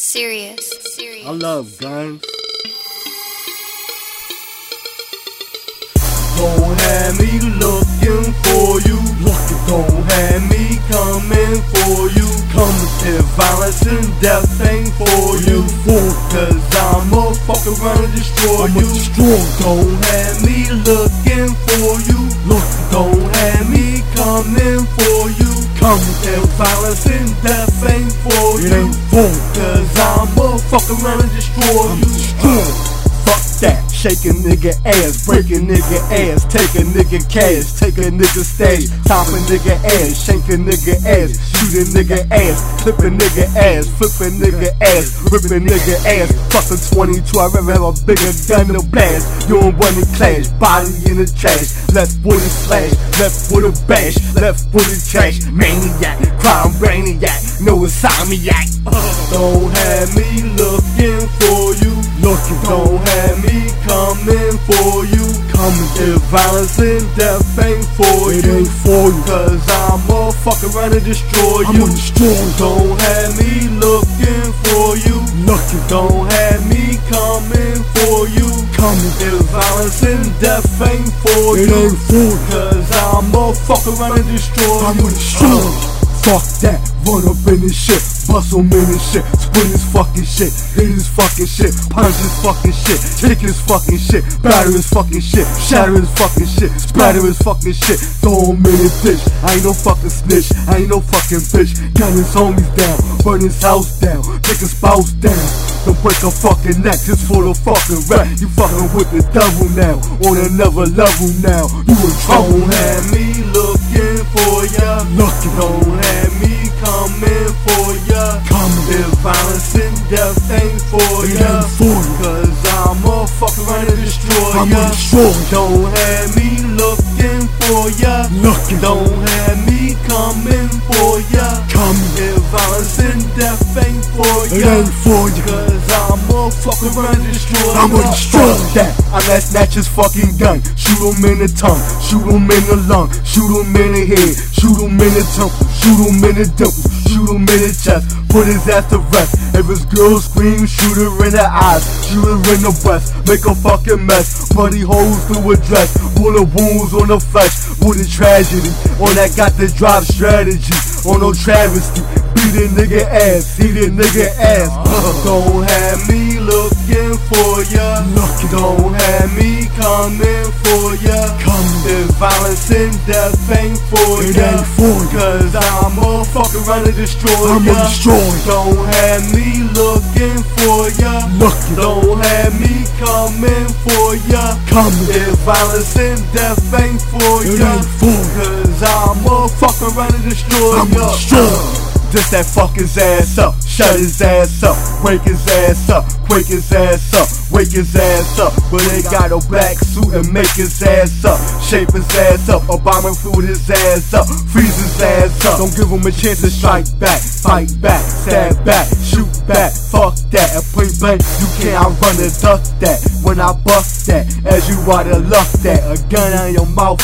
Serious. Serious. I love guns. Don't have me looking for you. Looking, don't have me coming for you. Coming if violence and death ain't for you. For cause I'ma fuck around and destroy I'ma you. destroy. Don't have me looking for you. Look, don't have me coming for you. Coming if violence and death ain't for It you. ain't for Cause I'ma fuck around and destroy I'm you. destroyed. A nigga ass, break a nigga ass, take a nigga cash, take a nigga stage, top a nigga ass, shake a nigga ass, shoot a nigga ass, clip nigga ass, flip a nigga ass, rip a nigga ass, fuck a 22, I'd rather have a bigger gun to blast, you don't want to clash, body in the trash, left with a slash, left with a bash, left with a trash, maniac, crime brainiac, no insomniac, uh, don't have me violence and death ain't for It you, ain't for you. cause I'ma fuck around and destroy I'ma you, destroy you. don't have me looking for you, Looking, don't have me coming for you, coming. if violence and death ain't for It you, ain't for you. cause I'ma fuck around and destroy I'ma you. destroy. Uh. Fuck that, run up in this shit, bust him in this shit, split his fucking shit, hit his fucking shit, punch his fucking shit, kick his fucking shit, batter his fucking shit, shatter his fucking shit, splatter his fucking shit, throw him in the ditch. I ain't no fucking snitch, I ain't no fucking bitch. Gun his homies down, burn his house down, take his spouse down. Don't break a fucking neck just for the fucking rap. You fucking with the devil now, on another level now. You in trouble have me looking for ya. Looking. Don't It ya. for you. Cause I'ma fuck around and destroy I'ma destroy you. Don't have me looking for ya. Looking. Don't have me coming for ya. Coming. If violence and death ain't for It ya. ain't for you. Cause I'ma fuck around and destroy that. I'ma snatch his fucking gun. Shoot him in the tongue. Shoot him in the lung. Shoot him in the head. Shoot him in the temple. Shoot him in the dimple. Shoot him in the chest. Put his ass to rest. If his girl screams, shoot her in the eyes. Shoot her in the breast. Make a fucking mess. Bloody holes through a dress. Bullet wounds on the flesh. What a tragedy. On that got the drop strategy. On no travesty. Beat a nigga ass. Hit a nigga ass. Don't have me looking for ya. Don't have me coming for ya. If violence and death ain't for It ya. ain't for. Cause I'ma fuck around and destroy I'ma ya. you. Don't have me looking for ya. Looking. Don't have me coming for ya. Coming. If violence and death ain't for It ya. ain't for. Cause I'ma fuck around and destroy I'ma ya. destroy you. Just that fuck his ass up, shut his ass up, wake his ass up, wake his ass up, wake his ass up. But they got a black suit and make his ass up, shape his ass up, Obama food his ass up, freeze his ass up. Don't give him a chance to strike back, fight back, stab back, shoot back, fuck that. At point blank, you can't outrun and duck that. When I bust that, as you oughta luck that, a gun on your mouth.